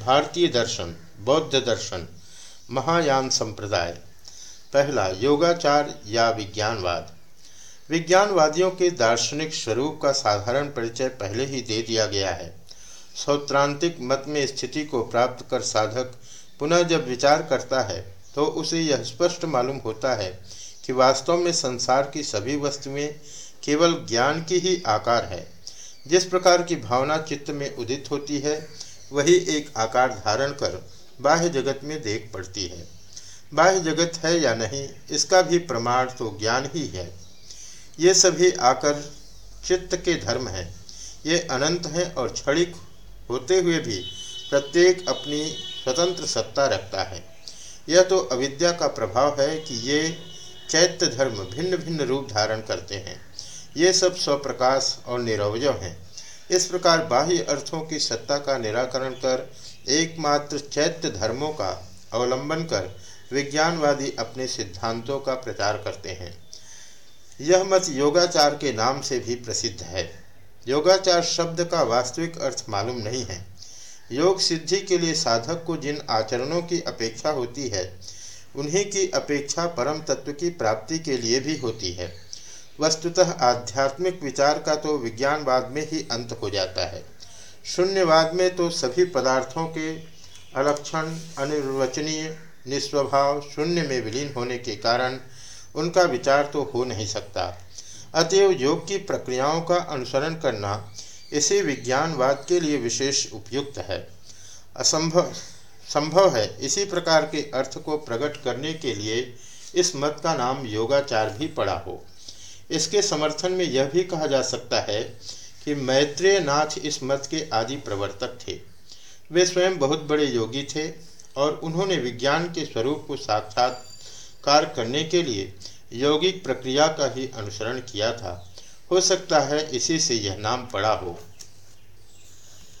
भारतीय दर्शन, बौद्ध दर्शन, महायान संप्रदाय। पहला, योगाचार या विज्ञानवाद। विज्ञानवादियों के दार्शनिक स्वरूप का साधारण परिचय पहले ही दे दिया गया है। सौत्रांतिक मत में स्थिति को प्राप्त कर साधक पुनः जब विचार करता है तो उसे यह स्पष्ट मालूम होता है कि वास्तव में संसार की सभी वस्तुएँ केवल ज्ञान की ही आकार है। जिस प्रकार की भावना चित्त में उदित होती है वही एक आकार धारण कर बाह्य जगत में देख पड़ती है। बाह्य जगत है या नहीं, इसका भी प्रमाण तो ज्ञान ही है। ये सभी आकर चित्त के धर्म हैं। ये अनंत हैं और क्षणिक होते हुए भी प्रत्येक अपनी स्वतंत्र सत्ता रखता है। यह तो अविद्या का प्रभाव है कि ये चैत्य धर्म भिन्न भिन्न रूप धारण करते हैं। ये सब स्वप्रकाश और निरवय हैं। इस प्रकार बाह्य अर्थों की सत्ता का निराकरण कर, एकमात्र चैत्य धर्मों का अवलंबन कर, विज्ञानवादी अपने सिद्धांतों का प्रचार करते हैं। यह मत योगाचार के नाम से भी प्रसिद्ध है। योगाचार शब्द का वास्तविक अर्थ मालूम नहीं है। योग सिद्धि के लिए साधक को जिन आचरणों की अपेक्षा होती है, उन्हीं की अपेक्षा परम तत्व की प्राप्ति के लिए भी होती है। वस्तुतः आध्यात्मिक विचार का तो विज्ञानवाद में ही अंत हो जाता है। शून्यवाद में तो सभी पदार्थों के अलक्षण, अनिर्वचनीय निस्वभाव शून्य में विलीन होने के कारण उनका विचार तो हो नहीं सकता। अतएव योग की प्रक्रियाओं का अनुसरण करना इसी विज्ञानवाद के लिए विशेष उपयुक्त है। असंभव, संभव है इसी प्रकार के अर्थ को प्रकट करने के लिए इस मत का नाम योगाचार भी पड़ा हो। इसके समर्थन में यह भी कहा जा सकता है कि मैत्रेय नाथ इस मत के आदि प्रवर्तक थे। वे स्वयं बहुत बड़े योगी थे और उन्होंने विज्ञान के स्वरूप को साक्षात्कार करने के लिए यौगिक प्रक्रिया का ही अनुसरण किया था। हो सकता है इसी से यह नाम पड़ा हो।